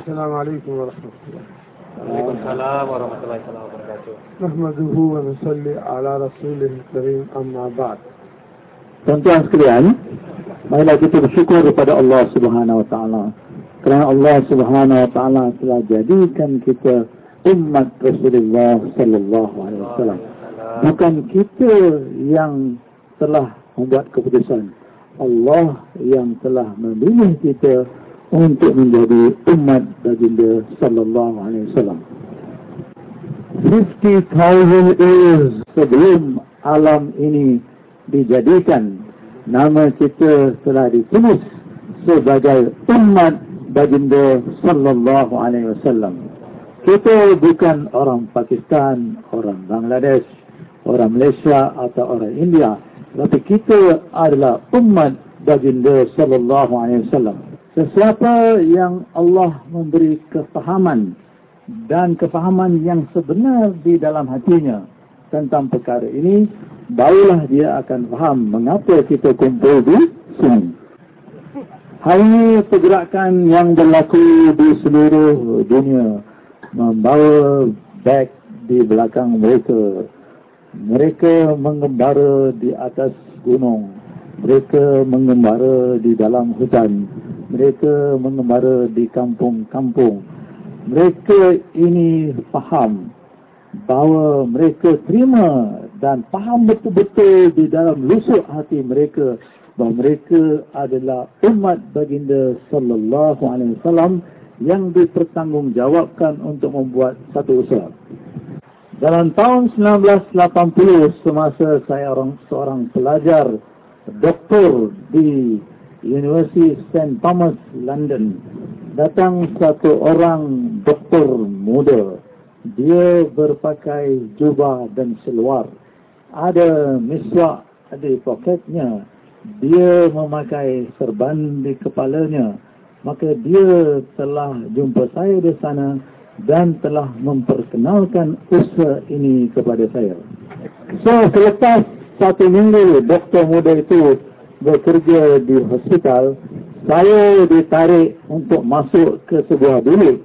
السلام عليكم ورحمة الله Waalaikumsalam warahmatullahi wabarakatuh. نحمده ونصلي على رسوله الكريم أما بعد Tuan-tuan sekalian, marilah kita bersyukur kepada Allah Subhanahu Wa Taala. Kerana Allah Subhanahu Wa Taala telah jadikan kita umat Rasulullah Sallallahu Alaihi Wasallam. Bukan kita yang telah membuat keputusan. Allah yang telah memilih kita untuk menjadi umat baginda Sallallahu Alaihi Wasallam. 50,000 years sebelum alam ini dijadikan nama kita telah ditulis sebagai umat baginda sallallahu alaihi wasallam. Kita bukan orang Pakistan, orang Bangladesh, orang Malaysia atau orang India, tapi kita adalah umat baginda sallallahu alaihi wasallam. Sesiapa yang Allah memberi kefahaman dan kefahaman yang sebenar di dalam hatinya tentang perkara ini, barulah dia akan faham mengapa kita kumpul di sini. Hal ini pergerakan yang berlaku di seluruh dunia membawa beg di belakang mereka. Mereka mengembara di atas gunung. Mereka mengembara di dalam hutan. Mereka mengembara di kampung-kampung. Mereka ini faham bahawa mereka terima dan faham betul-betul di dalam lusuk hati mereka bahawa mereka adalah umat baginda sallallahu alaihi wasallam yang dipertanggungjawabkan untuk membuat satu usaha. Dalam tahun 1980 semasa saya orang seorang pelajar doktor di University St Thomas London datang satu orang doktor muda dia berpakai jubah dan seluar. Ada miswak di poketnya. Dia memakai serban di kepalanya. Maka dia telah jumpa saya di sana dan telah memperkenalkan usaha ini kepada saya. So, selepas satu minggu doktor muda itu bekerja di hospital, saya ditarik untuk masuk ke sebuah bilik.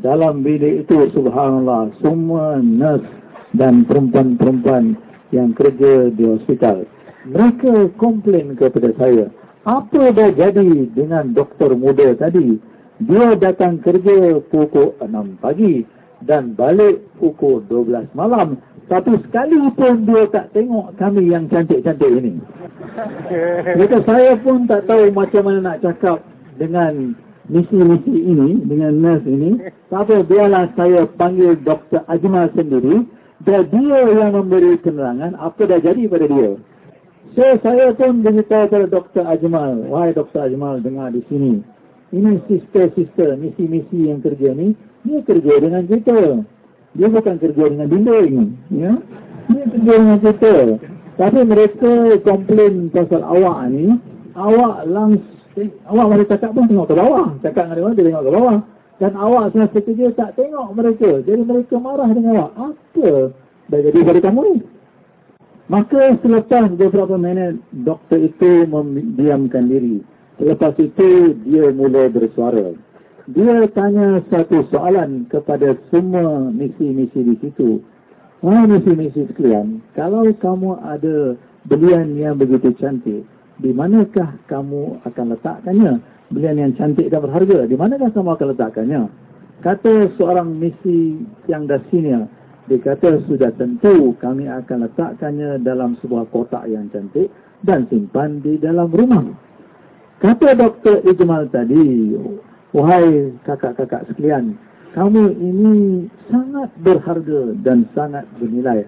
Dalam bilik itu subhanallah semua nurse dan perempuan-perempuan yang kerja di hospital. Mereka komplain kepada saya apa dah jadi dengan doktor muda tadi? Dia datang kerja pukul 6 pagi dan balik pukul 12 malam tapi sekali pun dia tak tengok kami yang cantik-cantik ini Mereka saya pun tak tahu macam mana nak cakap dengan misi-misi ini dengan nurse ini tapi biarlah saya panggil Dr. Ajmal sendiri dan dia yang memberi penerangan apa dah jadi pada dia so saya pun beritahu kepada Dr. Ajmal wahai Dr. Ajmal dengar di sini ini sister-sister misi-misi yang kerja ni dia kerja dengan kita dia bukan kerja dengan dinding ya dia kerja dengan kita tapi mereka komplain pasal awak ni awak langsung Eh, awak mari cakap pun tengok ke bawah. Cakap dengan dia, dia tengok ke bawah. Dan awak semasa kerja tak tengok mereka. Jadi mereka marah dengan awak. Apa dah jadi pada kamu ni? Maka selepas beberapa minit, doktor itu memdiamkan diri. Selepas itu, dia mula bersuara. Dia tanya satu soalan kepada semua misi-misi di situ. Wahai misi-misi sekalian, kalau kamu ada belian yang begitu cantik, di manakah kamu akan letakkannya? Belian yang cantik dan berharga, di manakah kamu akan letakkannya? Kata seorang misi yang dah senior, dia kata sudah tentu kami akan letakkannya dalam sebuah kotak yang cantik dan simpan di dalam rumah. Kata Dr. Ijmal tadi, wahai kakak-kakak sekalian, kamu ini sangat berharga dan sangat bernilai.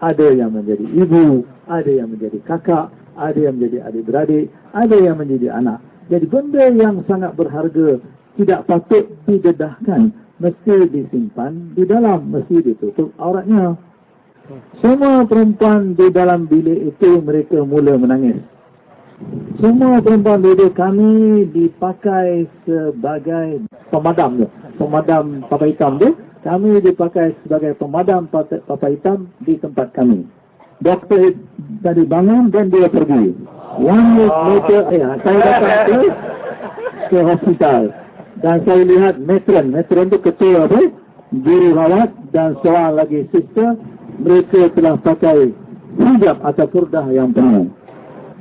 Ada yang menjadi ibu, ada yang menjadi kakak, ada yang menjadi adik-beradik, ada yang menjadi anak. Jadi benda yang sangat berharga tidak patut didedahkan, mesti disimpan di dalam, mesti ditutup auratnya. Semua perempuan di dalam bilik itu mereka mula menangis. Semua perempuan bilik kami dipakai sebagai pemadam tu. Pemadam papa hitam tu. Kami dipakai sebagai pemadam papa hitam di tempat kami doktor tadi bangun dan dia pergi. One week later, ya, saya datang ke, ke hospital. Dan saya lihat metron. Metron itu ketua apa? Juru rawat dan seorang lagi sister. Mereka telah pakai hijab atau furdah yang penuh.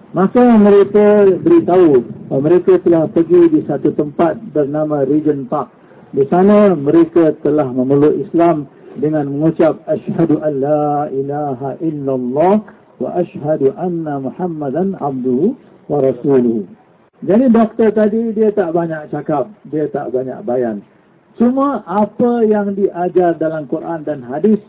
Maka mereka beritahu mereka telah pergi di satu tempat bernama Regent Park. Di sana mereka telah memeluk Islam dengan mengucap Ashhadu an la ilaha illallah wa ashhadu anna muhammadan abduhu wa rasuluhu. Jadi doktor tadi dia tak banyak cakap, dia tak banyak bayan. Cuma apa yang diajar dalam Quran dan hadis,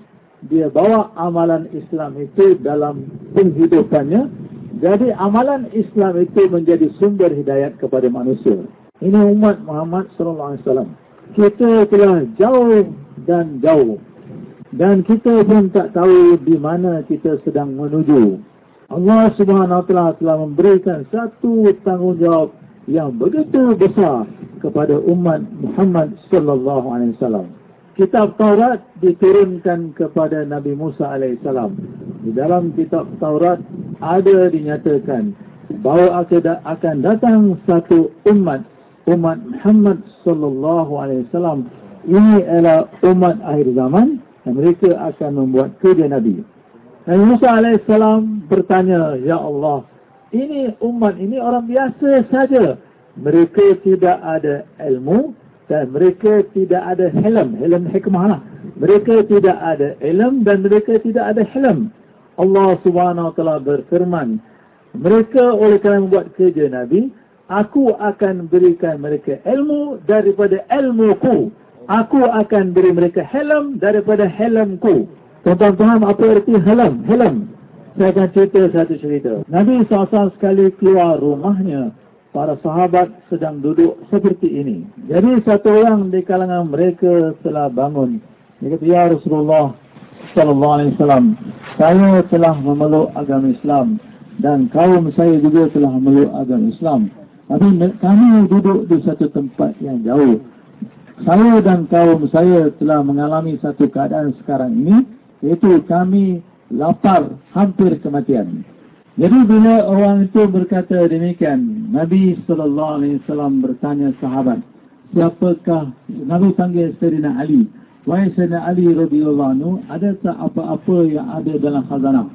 dia bawa amalan Islam itu dalam penghidupannya jadi amalan Islam itu menjadi sumber hidayat kepada manusia. Ini umat Muhammad sallallahu alaihi wasallam. Kita telah jauh dan jauh. Dan kita pun tak tahu di mana kita sedang menuju. Allah Subhanahu taala telah memberikan satu tanggungjawab yang begitu besar kepada umat Muhammad sallallahu alaihi wasallam. Kitab Taurat diturunkan kepada Nabi Musa alaihissalam. Di dalam kitab Taurat ada dinyatakan bahawa akan datang satu umat umat Muhammad sallallahu alaihi wasallam ini adalah umat akhir zaman dan mereka akan membuat kerja nabi. Nabi Musa alaihissalam bertanya, "Ya Allah, ini umat ini orang biasa saja. Mereka tidak ada ilmu, dan mereka tidak ada helm, helm hikmah lah. Mereka tidak ada ilm dan mereka tidak ada helm. Allah subhanahu wa ta'ala berfirman, mereka oleh kerana membuat kerja Nabi, aku akan berikan mereka ilmu daripada ilmuku. Aku akan beri mereka helm daripada helmku. Tuan-tuan faham apa erti helm? Helm. Saya akan cerita satu cerita. Nabi SAW sekali keluar rumahnya para sahabat sedang duduk seperti ini. Jadi satu orang di kalangan mereka telah bangun. Dia kata, Ya Rasulullah Sallallahu Alaihi Wasallam, saya telah memeluk agama Islam dan kaum saya juga telah memeluk agama Islam. Tapi kami duduk di satu tempat yang jauh. Saya dan kaum saya telah mengalami satu keadaan sekarang ini, iaitu kami lapar hampir kematian. Jadi bila orang itu berkata demikian, Nabi sallallahu alaihi wasallam bertanya sahabat, siapakah Nabi panggil Sayyidina Ali? Wahai Sayyidina Ali radhiyallahu anhu, adakah apa-apa yang ada dalam khazanah?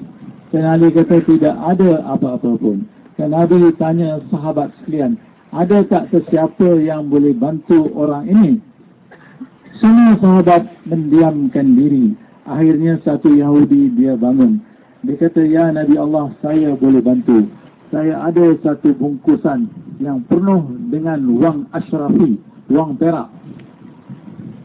Sayyidina Ali kata tidak ada apa-apa pun. Dan Nabi tanya sahabat sekalian, ada tak sesiapa yang boleh bantu orang ini? Semua sahabat mendiamkan diri. Akhirnya satu Yahudi dia bangun. Dia kata, Ya Nabi Allah, saya boleh bantu. Saya ada satu bungkusan yang penuh dengan wang asyrafi, wang perak.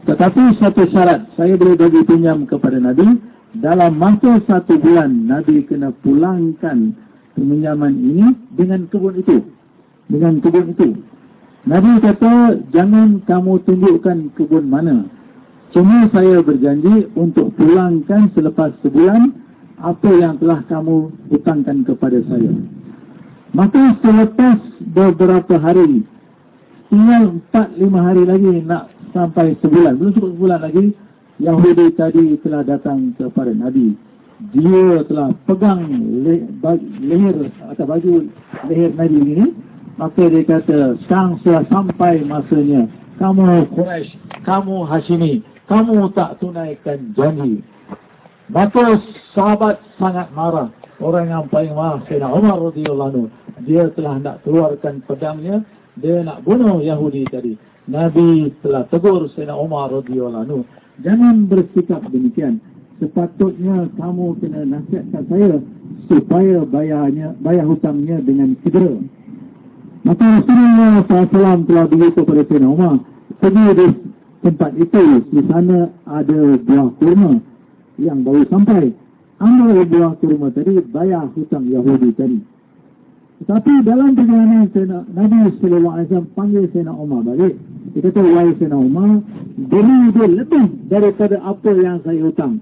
Tetapi satu syarat, saya boleh bagi pinjam kepada Nabi. Dalam masa satu bulan, Nabi kena pulangkan peminjaman ini dengan kebun itu. Dengan kebun itu. Nabi kata, jangan kamu tunjukkan kebun mana. Cuma saya berjanji untuk pulangkan selepas sebulan apa yang telah kamu hutangkan kepada saya. Maka selepas beberapa hari, tinggal 4-5 hari lagi nak sampai sebulan, belum cukup sebulan lagi, Yahudi tadi telah datang kepada Nabi. Dia telah pegang le leher atau baju leher Nabi ini, maka dia kata, sekarang sudah sampai masanya, kamu Quraisy, kamu Hashimi, kamu tak tunaikan janji. Maka sahabat sangat marah. Orang yang paling marah Sayyidina Umar radhiyallahu. Dia telah nak keluarkan pedangnya, dia nak bunuh Yahudi tadi. Nabi telah tegur Sayyidina Umar radhiyallahu jangan bersikap demikian. Sepatutnya kamu kena nasihatkan saya supaya bayarnya bayar hutangnya dengan segera. Maka Rasulullah SAW telah begitu kepada Sayyidina Umar. Pergi di tempat itu, di sana ada buah kurma yang baru sampai. Ambil buah kurma tadi, bayar hutang Yahudi tadi. Tetapi dalam perjalanan Nabi Sallallahu Alaihi Wasallam panggil Sayyidina Umar balik. Dia kata, wahai Sayyidina Umar, beri dia lebih daripada apa yang saya hutang.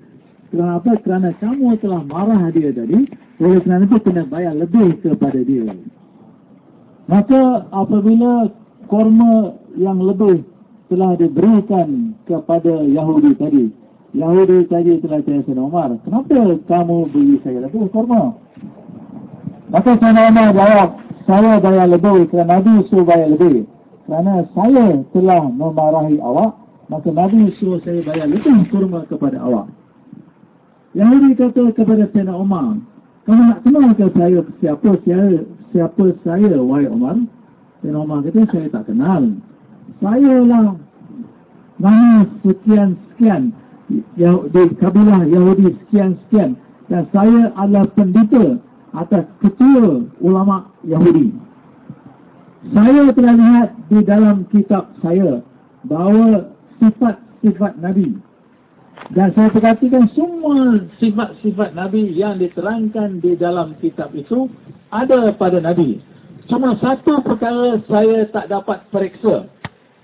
Kerana apa? Kerana kamu telah marah dia tadi, oleh kerana itu kena bayar lebih kepada dia. Maka apabila korma yang lebih telah diberikan kepada Yahudi tadi, Yahudi tadi telah tanya Sayyidina Umar, kenapa kamu beri saya lebih korma? Maka Sayyidina Umar jawab, saya bayar lebih kerana Nabi suruh bayar lebih. kerana saya telah memarahi awak, maka Nabi suruh saya bayar lebih kurma kepada awak. Yahudi kata kepada Sayyidina Umar, kamu nak kenal ke saya siapa saya, siapa saya, wahai Umar? Sayyidina Umar kata, saya tak kenal. Saya lah nama sekian-sekian di kabilah Yahudi sekian-sekian dan saya adalah pendeta atas ketua ulama Yahudi. Saya telah lihat di dalam kitab saya bahawa sifat-sifat Nabi dan saya perhatikan semua sifat-sifat Nabi yang diterangkan di dalam kitab itu ada pada Nabi. Cuma satu perkara saya tak dapat periksa.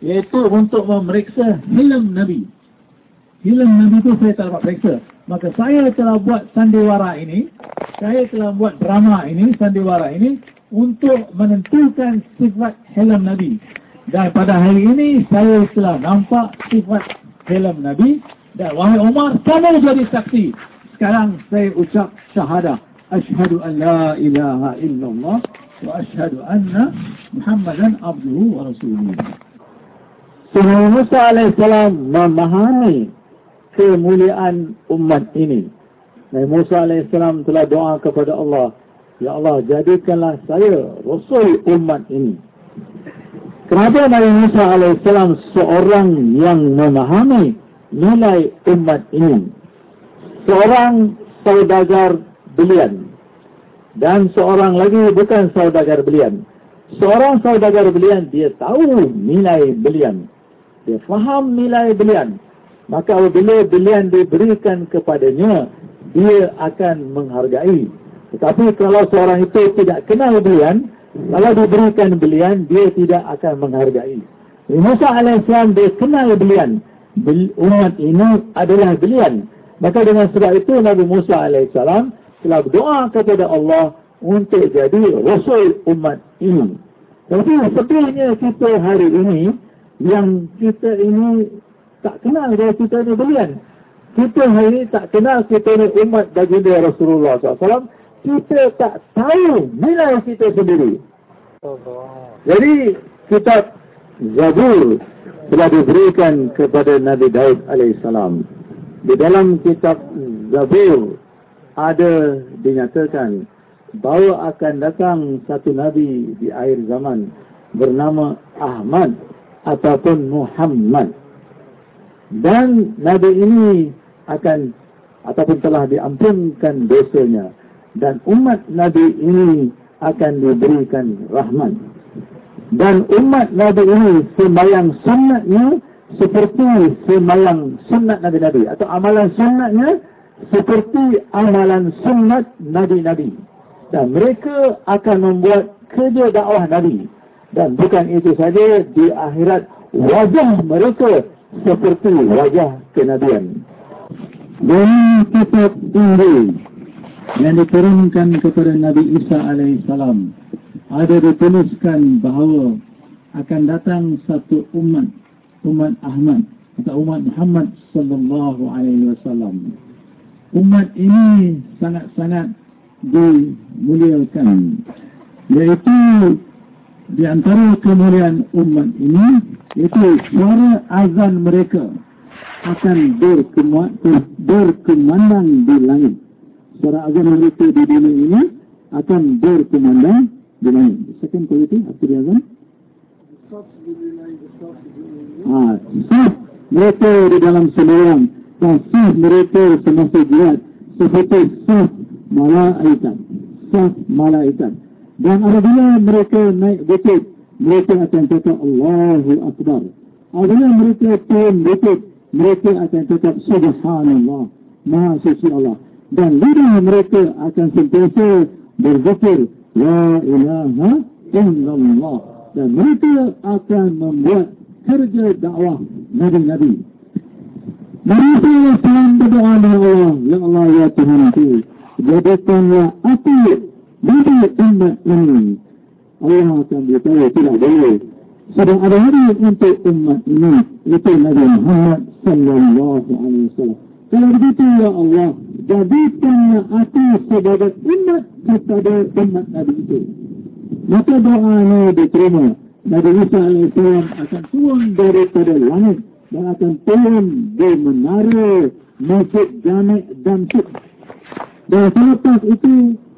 Iaitu untuk memeriksa hilm Nabi. Nabi itu saya tak dapat periksa. Maka saya telah buat sandiwara ini. Saya telah buat drama ini, sandiwara ini. Untuk menentukan sifat hilm Nabi. Dan pada hari ini saya telah nampak sifat hilm Nabi. Dan wahai Umar, kamu jadi saksi. Sekarang saya ucap syahadah. Ashhadu an la ilaha illallah wa ashhadu anna Muhammadan abduhu wa rasuluhu. Nabi Musa AS memahami kemuliaan umat ini. Nabi Musa AS telah doa kepada Allah. Ya Allah, jadikanlah saya Rasul umat ini. Kenapa Nabi Musa AS seorang yang memahami nilai umat ini? Seorang saudagar belian. Dan seorang lagi bukan saudagar belian. Seorang saudagar belian, dia tahu nilai belian dia faham nilai belian. Maka apabila belian diberikan kepadanya, dia akan menghargai. Tetapi kalau seorang itu tidak kenal belian, kalau diberikan belian, dia tidak akan menghargai. Musa AS dia kenal belian. Umat ini adalah belian. Maka dengan sebab itu Nabi Musa AS telah berdoa kepada Allah untuk jadi Rasul umat ini. Tapi sebenarnya kita hari ini, yang kita ini tak kenal dia kita ni belian. Kita hari ini tak kenal kita ni umat baginda Rasulullah SAW. Kita tak tahu nilai kita sendiri. Jadi kitab Zabur telah diberikan kepada Nabi Daud AS. Di dalam kitab Zabur ada dinyatakan bahawa akan datang satu Nabi di akhir zaman bernama Ahmad ataupun Muhammad. Dan Nabi ini akan ataupun telah diampunkan dosanya. Dan umat Nabi ini akan diberikan rahmat. Dan umat Nabi ini sembahyang sunnatnya seperti sembahyang sunnat Nabi-Nabi. Atau amalan sunnatnya seperti amalan sunnat Nabi-Nabi. Dan mereka akan membuat kerja dakwah Nabi. Dan bukan itu saja di akhirat wajah mereka seperti wajah kenabian. Dan kitab Injil yang diturunkan kepada Nabi Isa AS ada dituliskan bahawa akan datang satu umat, umat Ahmad atau umat Muhammad sallallahu alaihi wasallam. Umat ini sangat-sangat dimuliakan. Yaitu di antara kemuliaan umat ini itu suara azan mereka akan berkemandang di langit. Suara azan mereka di dunia ini akan berkemandang di langit. Second quality after the azan. Ah, sah mereka di dalam sembahyang dan sah mereka semasa jihad seperti sah malaikat. Sah malaikat. Dan apabila mereka naik bukit, mereka akan cakap Allahu Akbar. Apabila mereka turun bukit, mereka akan cakap Subhanallah, Maha Suci Allah. Dan lidah mereka akan sentiasa berzikir La ilaha illallah. Dan mereka akan membuat kerja dakwah Nabi-Nabi. Mereka yang berdoa dengan Allah, Ya Allah, Ya Tuhan jadikanlah api Bagi umat ini Allah akan beritahu tidak boleh Sedang ada hari untuk umat ini Itu Nabi Muhammad Sallallahu Alaihi Wasallam. Kalau begitu ya Allah Jadikanlah aku sebagai umat Kepada umat Nabi itu. Maka doa ini diterima. Nabi Isa AS akan turun daripada langit dan akan turun di menara masjid Jamek dan Suk. Dan selepas itu,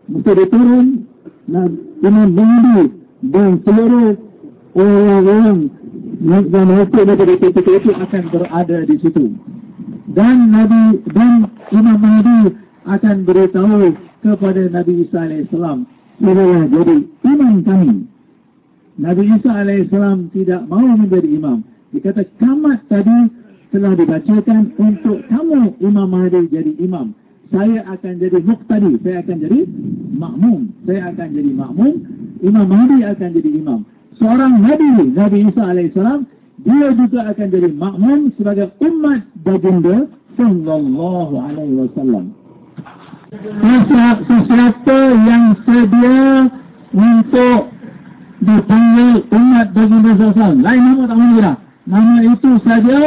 mesti dia turun dan Imam Mahdi dan seluruh orang-orang dan masjid daripada ketika itu akan berada di situ. Dan Nabi dan Imam Mahdi akan beritahu kepada Nabi Isa AS Inilah jadi imam kami. Nabi Isa AS tidak mahu menjadi imam. Dia kata kamat tadi telah dibacakan untuk kamu Imam Mahdi jadi imam. Saya akan jadi muqtadi. Saya akan jadi makmum. Saya akan jadi makmum. Imam Mahdi akan jadi imam. Seorang Nabi, Nabi Isa AS, dia juga akan jadi makmum sebagai umat baginda sallallahu alaihi wasallam. Sesiapa yang sedia untuk dipanggil umat baginda sallallahu Lain nama tak mahu dah. Nama itu saja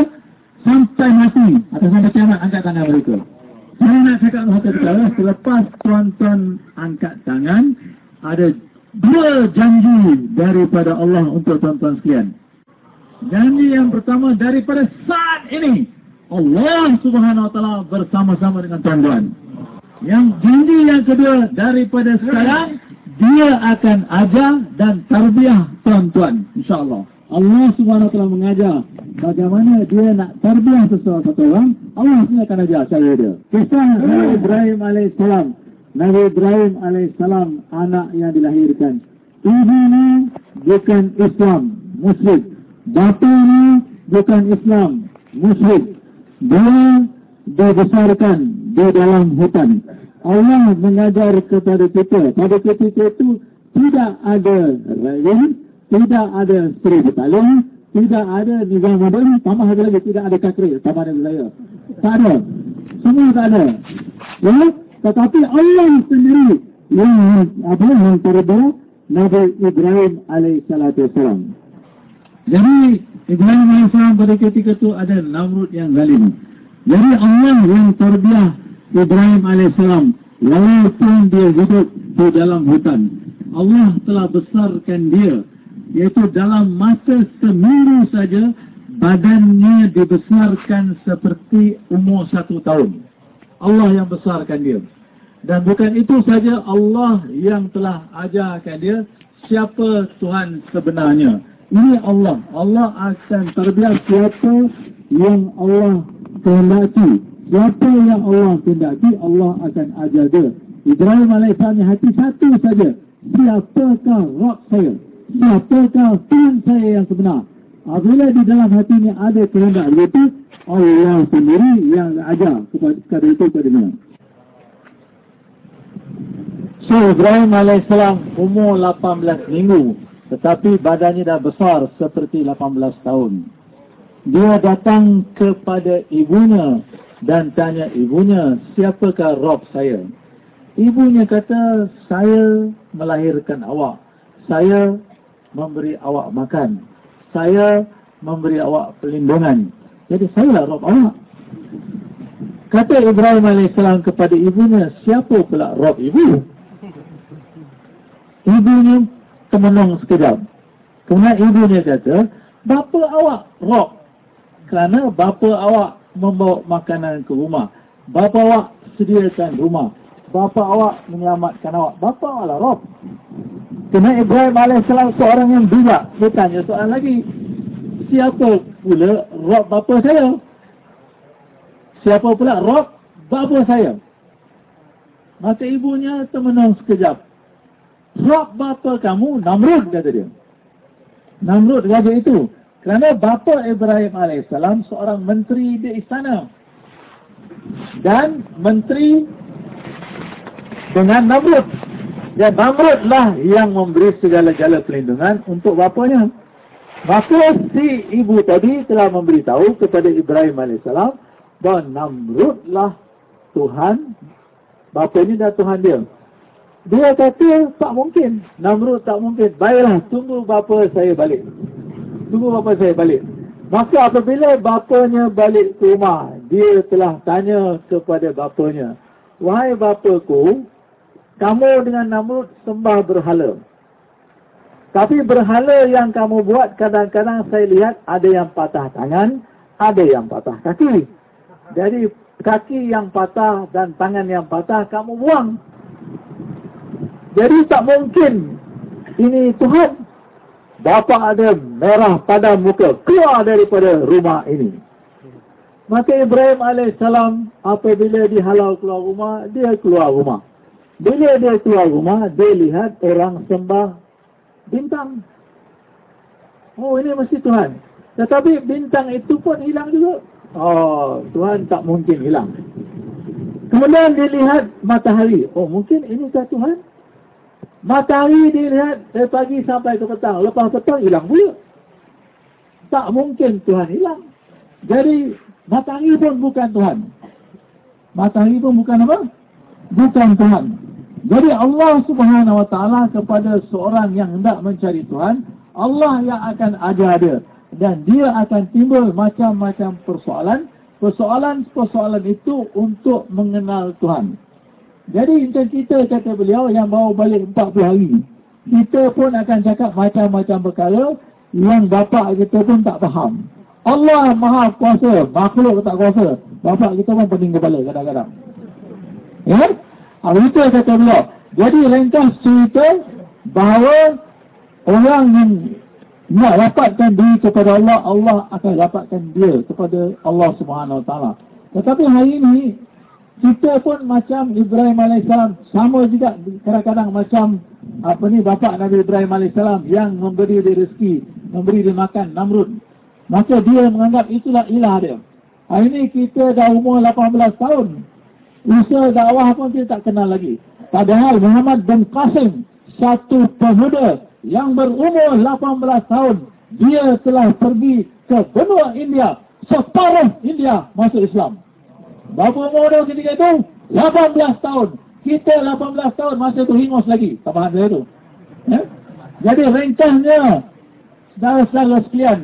sampai mati atau sampai kiamat angkat tangan mereka. Saya nak cakap dengan kata selepas tuan-tuan angkat tangan, ada dua janji daripada Allah untuk tuan-tuan sekalian. Janji yang pertama daripada saat ini, Allah subhanahu wa ta'ala bersama-sama dengan tuan-tuan. Yang janji yang kedua daripada sekarang, dia akan ajar dan tarbiah tuan-tuan. InsyaAllah. Allah subhanahu ta'ala mengajar bagaimana dia nak tarbiah sesuatu orang, Allah sendiri akan ajar cara dia. Kisah Nabi Ibrahim AS. Nabi Ibrahim AS anak yang dilahirkan. Ibunya bukan Islam, Muslim. Bapaknya bukan Islam, Muslim. Dia dibesarkan di dalam hutan. Allah mengajar kepada kita. Pada ketika itu tidak ada rayuan, tidak ada seribu talung, tidak ada nizam modern, tambah lagi lagi tidak ada kakri, tambah ada wilayah. Tak ada. Semua tak ada. Ya? Tetapi Allah sendiri yang apa yang terbawa Nabi Ibrahim alaihissalam. Jadi Ibrahim alaihissalam pada ketika itu ada Namrud yang zalim. Jadi Allah yang terbiah Ibrahim alaihissalam walaupun dia hidup di dalam hutan. Allah telah besarkan dia iaitu dalam masa seminggu saja badannya dibesarkan seperti umur satu tahun. Allah yang besarkan dia. Dan bukan itu saja Allah yang telah ajarkan dia siapa Tuhan sebenarnya. Ini Allah. Allah akan terbiak siapa yang Allah kehendaki. Siapa yang Allah kehendaki, Allah akan ajar dia. Ibrahim AS hati satu saja. Siapakah Rob saya? Siapakah Tuhan saya yang sebenar. Apabila di dalam hatinya ada kehendak itu, Allah sendiri yang ajar kepada itu kepada dia. So Ibrahim AS umur 18 minggu tetapi badannya dah besar seperti 18 tahun. Dia datang kepada ibunya dan tanya ibunya siapakah Rob saya. Ibunya kata saya melahirkan awak. Saya memberi awak makan. Saya memberi awak perlindungan. Jadi saya lah Rob awak. Kata Ibrahim AS kepada ibunya, siapa pula Rob ibu? Ibunya temenung sekejap. Kemudian ibunya kata, bapa awak Rob. Kerana bapa awak membawa makanan ke rumah. Bapa awak sediakan rumah. Bapa awak menyelamatkan awak. Bapa awak lah Rob. Kena Ibrahim AS seorang yang bijak. Dia tanya soalan lagi. Siapa pula Rob bapa saya? Siapa pula Rob bapa saya? Maka ibunya termenung sekejap. Rob bapa kamu Namrud kata dia. Namrud kata itu. Kerana bapa Ibrahim AS seorang menteri di istana. Dan menteri dengan Namrud. Dan Namrud lah yang memberi segala-gala perlindungan untuk bapanya. Maka si ibu tadi telah memberitahu kepada Ibrahim AS bahawa Namrud lah Tuhan, bapanya dan Tuhan dia. Dia kata tak mungkin, Namrud tak mungkin. Baiklah, tunggu bapa saya balik. Tunggu bapa saya balik. Maka apabila bapanya balik ke rumah, dia telah tanya kepada bapanya, Wahai bapaku, kamu dengan Namrud sembah berhala. Tapi berhala yang kamu buat kadang-kadang saya lihat ada yang patah tangan, ada yang patah kaki. Jadi kaki yang patah dan tangan yang patah kamu buang. Jadi tak mungkin ini Tuhan. Bapa ada merah pada muka keluar daripada rumah ini. Maka Ibrahim AS apabila dihalau keluar rumah, dia keluar rumah. Bila dia keluar rumah, dia lihat orang sembah bintang. Oh ini mesti Tuhan. Tetapi bintang itu pun hilang juga. Oh Tuhan tak mungkin hilang. Kemudian dilihat matahari. Oh mungkin ini kah Tuhan? Matahari dilihat dari pagi sampai ke petang. Lepas petang hilang pula. Tak mungkin Tuhan hilang. Jadi matahari pun bukan Tuhan. Matahari pun bukan apa? Bukan Tuhan. Jadi Allah subhanahu wa ta'ala kepada seorang yang hendak mencari Tuhan, Allah yang akan ajar dia. Dan dia akan timbul macam-macam persoalan. Persoalan-persoalan itu untuk mengenal Tuhan. Jadi macam kita kata beliau yang bawa balik 40 hari. Kita pun akan cakap macam-macam perkara yang bapak kita pun tak faham. Allah maha kuasa, makhluk tak kuasa. Bapak kita pun pening kepala kadang-kadang. Ya? Hal itu kata beliau. Jadi ringkas cerita bahawa orang yang nak dapatkan diri kepada Allah, Allah akan dapatkan dia kepada Allah Taala. Tetapi hari ini kita pun macam Ibrahim AS sama juga kadang-kadang macam apa ni bapa Nabi Ibrahim AS yang memberi dia rezeki, memberi dia makan Namrud. Maka dia menganggap itulah ilah dia. Hari ini kita dah umur 18 tahun. Usaha dakwah pun kita tak kenal lagi. Padahal Muhammad bin Qasim, satu pemuda yang berumur 18 tahun, dia telah pergi ke benua India, separuh India masuk Islam. Berapa umur dia ketika itu? 18 tahun. Kita 18 tahun masa tu hingus lagi. Tak faham saya tu. Ya? Jadi ringkasnya, saudara-saudara sekalian,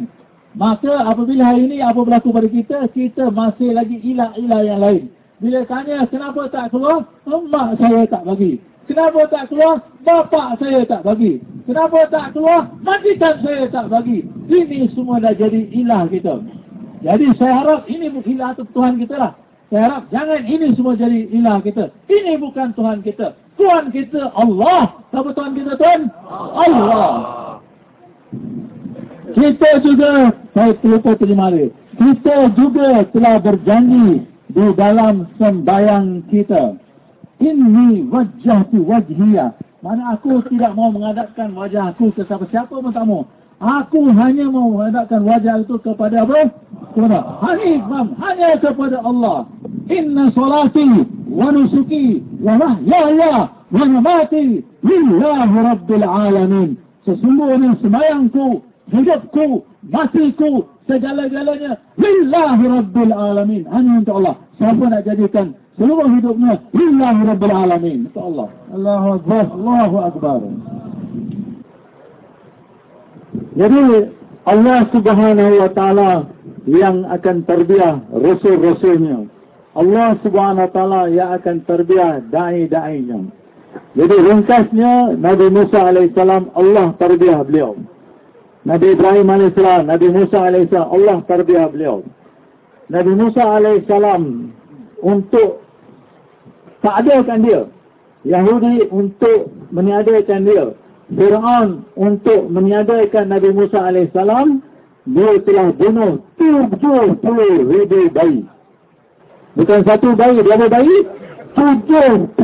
maka apabila hari ini apa berlaku pada kita, kita masih lagi ilah-ilah yang lain. Bila tanya kenapa tak keluar, emak saya tak bagi. Kenapa tak keluar, bapak saya tak bagi. Kenapa tak keluar, majikan saya tak bagi. Ini semua dah jadi ilah kita. Jadi saya harap ini ilah Tuhan kita lah. Saya harap jangan ini semua jadi ilah kita. Ini bukan Tuhan kita. Tuhan kita Allah. Siapa Tuhan kita Tuhan? Allah. Kita juga, saya terlupa terima dia. Kita juga telah berjanji di dalam sembayang kita. Ini wajah tu wajhiyah. Mana aku tidak mau menghadapkan wajah aku ke siapa-siapa pun tak mau. Aku hanya mau menghadapkan wajah itu kepada apa? Kepada Hanif, hanya kepada Allah. Inna salati wa nusuki wa mahyaya wa mamati lillahi rabbil alamin. Sesungguhnya sembahyangku, hidupku, matiku, segala-galanya lillahi rabbil alamin. Hanya untuk Allah. Siapa nak jadikan seluruh hidupnya lillahi rabbil alamin. Untuk Allah. Allahu Akbar. Allahu Akbar. Jadi Allah subhanahu wa ta'ala yang akan terbiah rasul-rasulnya. Allah subhanahu wa ta'ala yang akan terbiah da'i-da'inya. Jadi ringkasnya Nabi Musa AS Allah terbiah beliau. Nabi Ibrahim AS, Nabi Musa AS, Allah terbiah beliau. Nabi Musa AS untuk takdirkan dia. Yahudi untuk meniadakan dia. Fir'aun untuk meniadakan Nabi Musa AS, dia telah bunuh 70 ribu bayi. Bukan satu bayi, berapa bayi? 70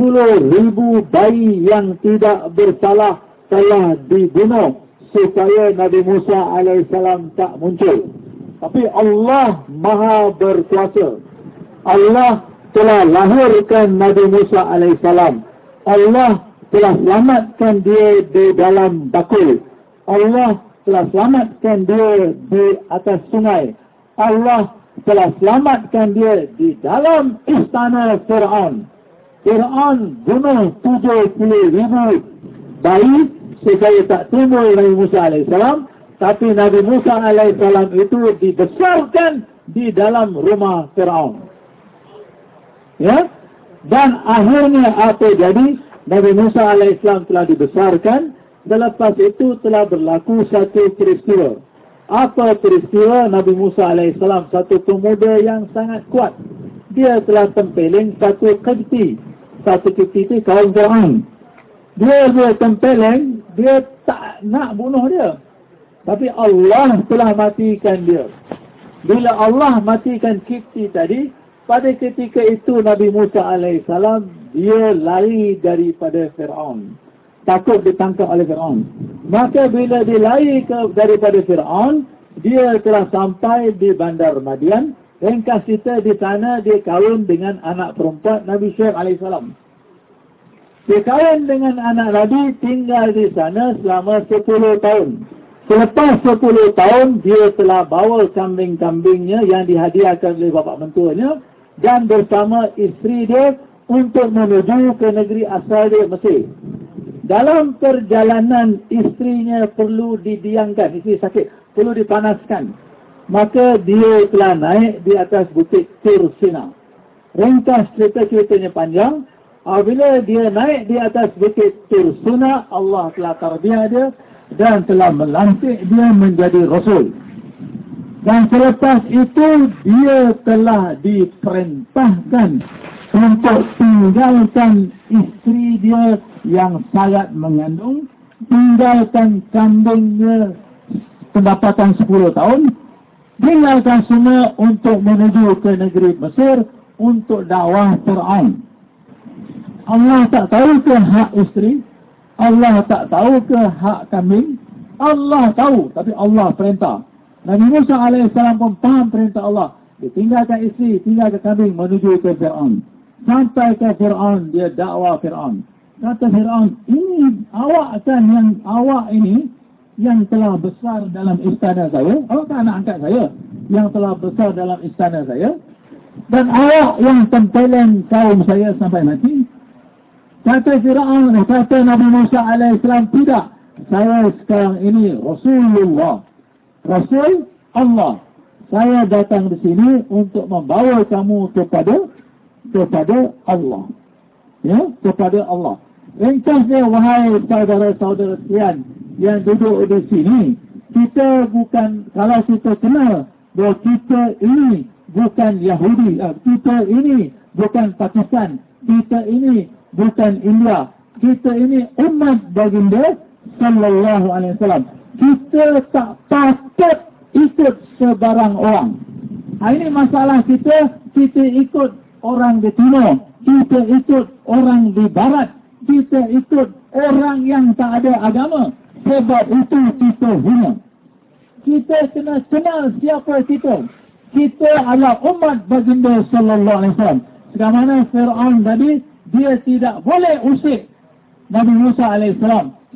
ribu bayi yang tidak bersalah telah dibunuh supaya Nabi Musa AS tak muncul. Tapi Allah maha berkuasa. Allah telah lahirkan Nabi Musa AS. Allah telah selamatkan dia di dalam bakul. Allah telah selamatkan dia di atas sungai. Allah telah selamatkan dia di dalam istana Fir'aun. Fir'aun bunuh 70 ribu bayi supaya tak timbul Nabi Musa AS. Tapi Nabi Musa AS itu dibesarkan di dalam rumah Fir'aun. Ya? Dan akhirnya apa jadi? Nabi Musa AS telah dibesarkan Selepas itu telah berlaku satu peristiwa. Apa peristiwa Nabi Musa AS satu pemuda yang sangat kuat. Dia telah tempeling satu kebti. Satu kebti itu kaum Fir'aun. Dia dia tempeleng, dia tak nak bunuh dia. Tapi Allah telah matikan dia. Bila Allah matikan kipti tadi, pada ketika itu Nabi Musa AS, dia lari daripada Fir'aun. Takut ditangkap oleh Fir'aun. Maka bila dia lari ke, daripada Fir'aun, dia telah sampai di bandar Madian. Ringkas kita di sana dia kahwin dengan anak perempuan Nabi Syekh AS. Dia kahwin dengan anak Nabi tinggal di sana selama 10 tahun. Selepas 10 tahun, dia telah bawa kambing-kambingnya yang dihadiahkan oleh bapa mentuanya dan bersama isteri dia untuk menuju ke negeri asal dia, Mesir. Dalam perjalanan, isterinya perlu didiamkan, isteri sakit, perlu dipanaskan. Maka dia telah naik di atas bukit Tursina. Ringkas cerita-ceritanya panjang. Apabila dia naik di atas bukit Tursina, Allah telah tarbiah dia dan telah melantik dia menjadi Rasul. Dan selepas itu dia telah diperintahkan untuk tinggalkan isteri dia yang sangat mengandung, tinggalkan kambingnya pendapatan 10 tahun, tinggalkan semua untuk menuju ke negeri Mesir untuk dakwah Fir'aun. Allah tak tahu ke hak isteri, Allah tak tahu ke hak kambing? Allah tahu, tapi Allah perintah. Nabi Musa AS pun faham perintah Allah. Dia tinggalkan isteri, tinggalkan kambing menuju ke Fir'aun. Sampai ke Fir'aun, dia dakwah Fir'aun. Kata Fir'aun, ini awak kan yang awak ini yang telah besar dalam istana saya. Awak kan anak angkat saya yang telah besar dalam istana saya. Dan awak yang tempeleng kaum saya sampai mati. Kata Fir'aun, kata Nabi Musa AS, tidak. Saya sekarang ini Rasulullah. Rasul Allah. Saya datang di sini untuk membawa kamu kepada kepada Allah. Ya, kepada Allah. Ringkasnya, wahai saudara-saudara sekalian yang duduk di sini, kita bukan, kalau kita kenal bahawa kita ini bukan Yahudi, eh, kita ini bukan Pakistan, kita ini bukan India. Kita ini umat baginda sallallahu alaihi wasallam. Kita tak patut ikut sebarang orang. Ha, ini masalah kita, kita ikut orang di timur, kita ikut orang di barat, kita ikut orang yang tak ada agama. Sebab itu kita hina. Kita kena kenal siapa kita. Kita adalah umat baginda sallallahu alaihi wasallam. Sebagaimana Fir'aun tadi, dia tidak boleh usik Nabi Musa AS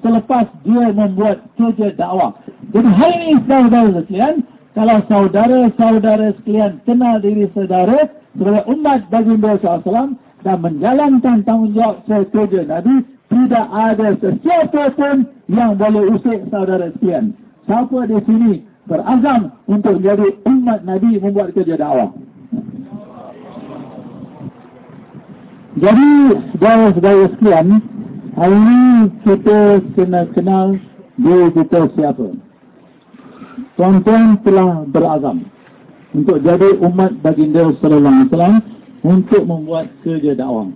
selepas dia membuat kerja dakwah. Jadi hari ini saudara sekalian, kalau saudara-saudara sekalian kenal diri saudara sebagai umat baginda SAW dan menjalankan tanggungjawab kerja Nabi, tidak ada sesiapa pun yang boleh usik saudara sekalian. Siapa di sini berazam untuk menjadi umat Nabi membuat kerja dakwah? Jadi, saudara-saudara sekalian, hari ini kita kena kenal diri kita siapa. Tuan-tuan telah berazam untuk jadi umat baginda sallallahu alaihi wasallam untuk membuat kerja dakwah.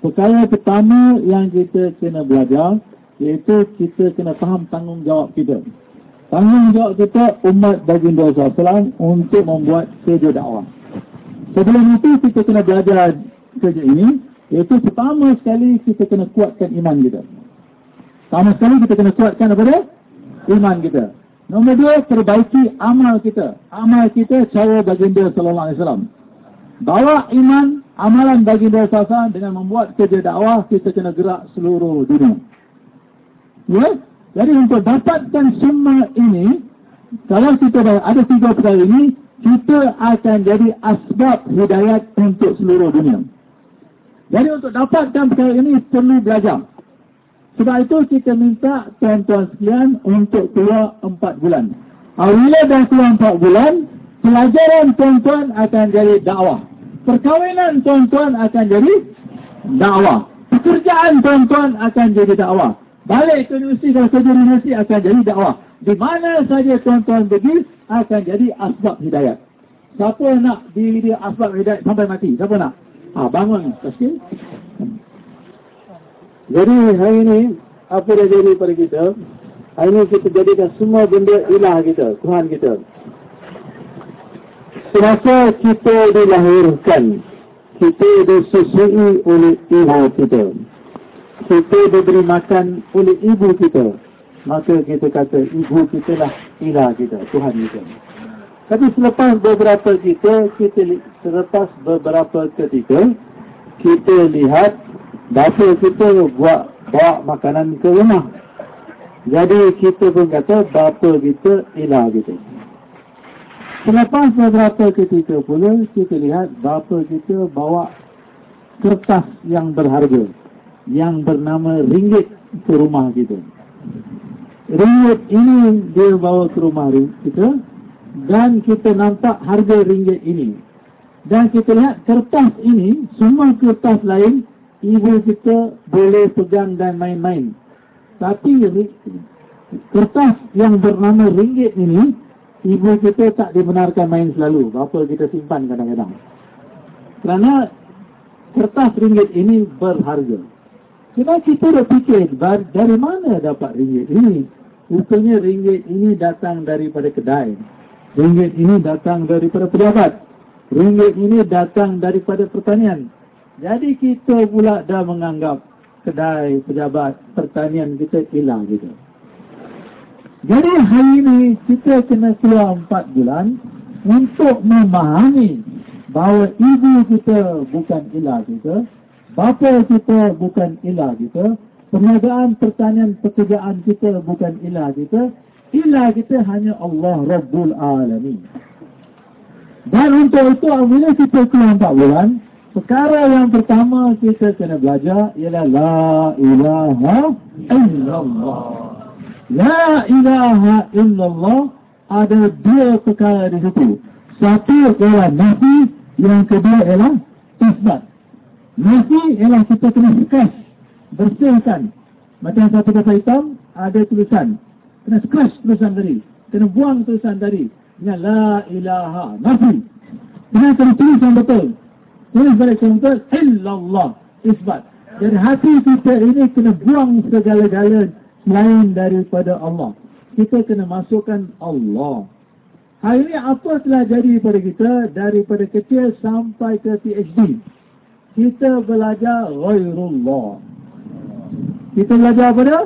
Perkara pertama yang kita kena belajar iaitu kita kena faham tanggungjawab kita. Tanggungjawab kita umat baginda wasallam untuk membuat kerja dakwah. Sebelum itu kita kena belajar kerja ini Iaitu pertama sekali kita kena kuatkan iman kita. Pertama sekali kita kena kuatkan apa dia? Iman kita. Nombor dua, perbaiki amal kita. Amal kita cara baginda sallallahu alaihi wasallam. Bawa iman, amalan baginda sallallahu dengan membuat kerja dakwah, kita kena gerak seluruh dunia. Ya? Jadi untuk dapatkan semua ini, kalau kita ada tiga perkara ini, kita akan jadi asbab hidayat untuk seluruh dunia. Jadi untuk dapatkan perkara ini perlu belajar. Sebab itu kita minta tuan-tuan sekalian untuk keluar empat bulan. Apabila dah keluar empat bulan, pelajaran tuan-tuan akan jadi dakwah. Perkahwinan tuan-tuan akan jadi dakwah. Pekerjaan tuan-tuan akan jadi dakwah. Balik ke universiti kalau kerja universiti akan jadi dakwah. Di mana saja tuan-tuan pergi akan jadi asbab hidayat. Siapa nak diri dia asbab hidayat sampai mati? Siapa nak? Ha, bangun. Kasih. Jadi hari ini apa dah jadi pada kita? Hari ini kita jadikan semua benda ilah kita, Tuhan kita. Semasa kita dilahirkan, kita disusui oleh ibu kita. Kita diberi makan oleh ibu kita. Maka kita kata ibu kita lah ilah kita, Tuhan kita. Tapi selepas beberapa kita, kita selepas beberapa ketika, kita lihat bapa kita buat bawa makanan ke rumah. Jadi kita pun kata bapa kita ilah kita. Selepas beberapa ketika pula kita lihat bapa kita bawa kertas yang berharga yang bernama ringgit ke rumah kita. Ringgit ini dia bawa ke rumah kita dan kita nampak harga ringgit ini. Dan kita lihat kertas ini, semua kertas lain ibu kita boleh pegang dan main-main. Tapi kertas yang bernama ringgit ini ibu kita tak dibenarkan main selalu. Bapa kita simpan kadang-kadang. Kerana kertas ringgit ini berharga. Kita dah fikir dari mana dapat ringgit ini. Rupanya ringgit ini datang daripada kedai. Ringgit ini datang daripada pejabat. Ringgit ini datang daripada pertanian. Jadi kita pula dah menganggap kedai, pejabat, pertanian kita hilang gitu. Jadi hari ini kita kena keluar empat bulan untuk memahami bahawa ibu kita bukan ilah kita, bapa kita bukan ilah kita, perniagaan pertanian pekerjaan kita bukan ilah kita, ilah kita hanya Allah Rabbul Alamin. Dan untuk itu apabila kita keluar empat bulan, perkara yang pertama kita kena belajar ialah La ilaha illallah. La ilaha illallah ada dua perkara di situ. Satu ialah nafi, yang kedua ialah isbat. Nafi ialah kita kena scratch, bersihkan. Macam satu kata hitam, ada tulisan. Kena scratch tulisan tadi. Kena buang tulisan tadi. Ini la ilaha, nafi. Kena kena tulis yang betul. Tulis balik betul, illallah, isbat. Jadi hati kita ini kena buang segala-galanya lain daripada Allah. Kita kena masukkan Allah. Hari ini apa telah jadi pada kita daripada kecil sampai ke PhD. Kita belajar ghairullah. Kita belajar apa dia?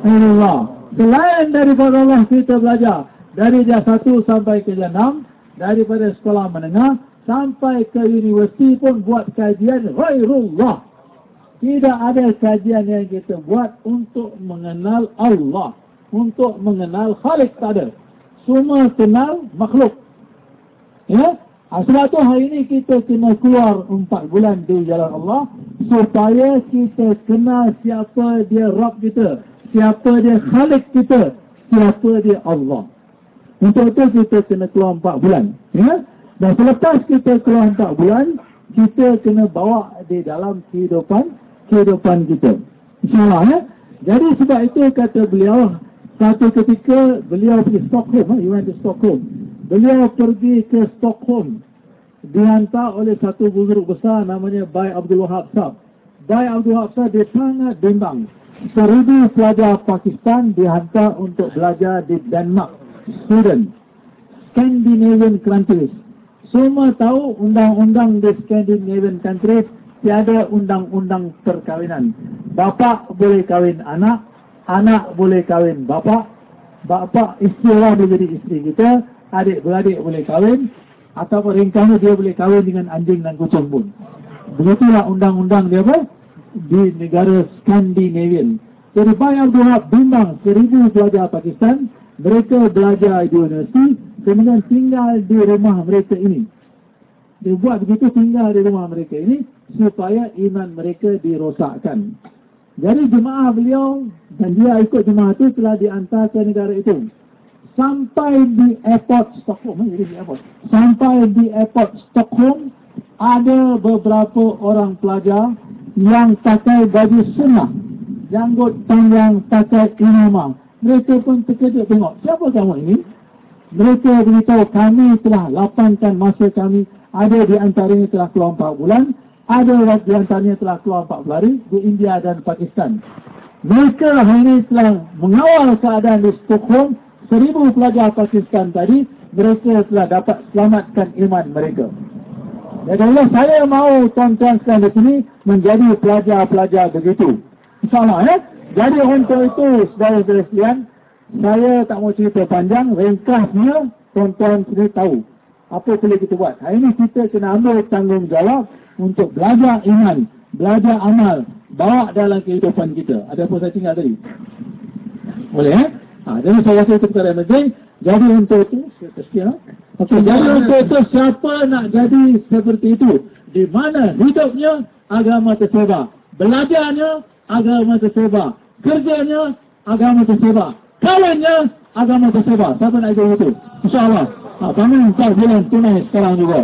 Ghairullah. Selain daripada Allah kita belajar. Dari dia satu sampai ke dia enam. Daripada sekolah menengah sampai ke universiti pun buat kajian ghairullah. Tidak ada kajian yang kita buat untuk mengenal Allah. Untuk mengenal Khalik tak ada. Semua kenal makhluk. Ya? Ha, sebab tu hari ini kita kena keluar empat bulan di jalan Allah. Supaya kita kenal siapa dia Rabb kita. Siapa dia Khalik kita. Siapa dia Allah. Untuk itu kita kena keluar empat bulan. Ya? Dan selepas kita keluar empat bulan, kita kena bawa di dalam kehidupan kehidupan kita. InsyaAllah ya. Jadi sebab itu kata beliau, satu ketika beliau pergi Stockholm, he went to Stockholm. Beliau pergi ke Stockholm, dihantar oleh satu guru besar namanya Bai Abdul Wahab Sab. Bai Abdul Wahab Sab dia sangat bimbang. Seribu pelajar Pakistan dihantar untuk belajar di Denmark, Sweden, Scandinavian countries. Semua tahu undang-undang di Scandinavian countries tiada undang-undang perkahwinan. Bapa boleh kahwin anak, anak boleh kahwin bapa, bapa istilah dia jadi isteri kita, adik-beradik boleh kahwin, atau ringkasnya dia boleh kahwin dengan anjing dan kucing pun. Begitulah undang-undang dia apa? Di negara Scandinavian. Jadi banyak dua bimbang seribu pelajar Pakistan, mereka belajar di universiti, kemudian tinggal di rumah mereka ini. Dia buat begitu tinggal di rumah mereka ini, supaya iman mereka dirosakkan. Jadi jemaah beliau dan dia ikut jemaah itu telah diantar ke negara itu. Sampai di airport Stockholm, sampai di airport Stockholm, ada beberapa orang pelajar yang pakai baju sunnah. janggut panjang pakai imamah. Mereka pun terkejut tengok, siapa kamu ini? Mereka beritahu kami telah lapangkan masa kami. Ada di antaranya telah keluar 4 bulan. Ada di antaranya telah keluar 40 hari di India dan Pakistan. Mereka hari ini telah mengawal keadaan di Stockholm. Seribu pelajar Pakistan tadi, mereka telah dapat selamatkan iman mereka. Jadi saya mau tuan-tuan sekalian di sini menjadi pelajar-pelajar begitu. InsyaAllah ya. Jadi untuk itu, saudara-saudara sekalian, saya tak mau cerita panjang, ringkasnya tuan-tuan sendiri tahu. Apa boleh kita buat? Hari ini kita kena ambil tanggungjawab untuk belajar iman, belajar amal, bawa dalam kehidupan kita. Ada apa saya tinggal tadi? Boleh ya? Ha, jadi saya rasa itu perkara yang penting. Jadi untuk itu, saya. Okey, jadi untuk itu siapa nak jadi seperti itu? Di mana hidupnya agama tersebar. Belajarnya agama tersebar. Kerjanya agama tersebar. Kawannya agama tersebar. Siapa nak jadi itu? InsyaAllah. Ha, kami minta bulan tunai sekarang juga.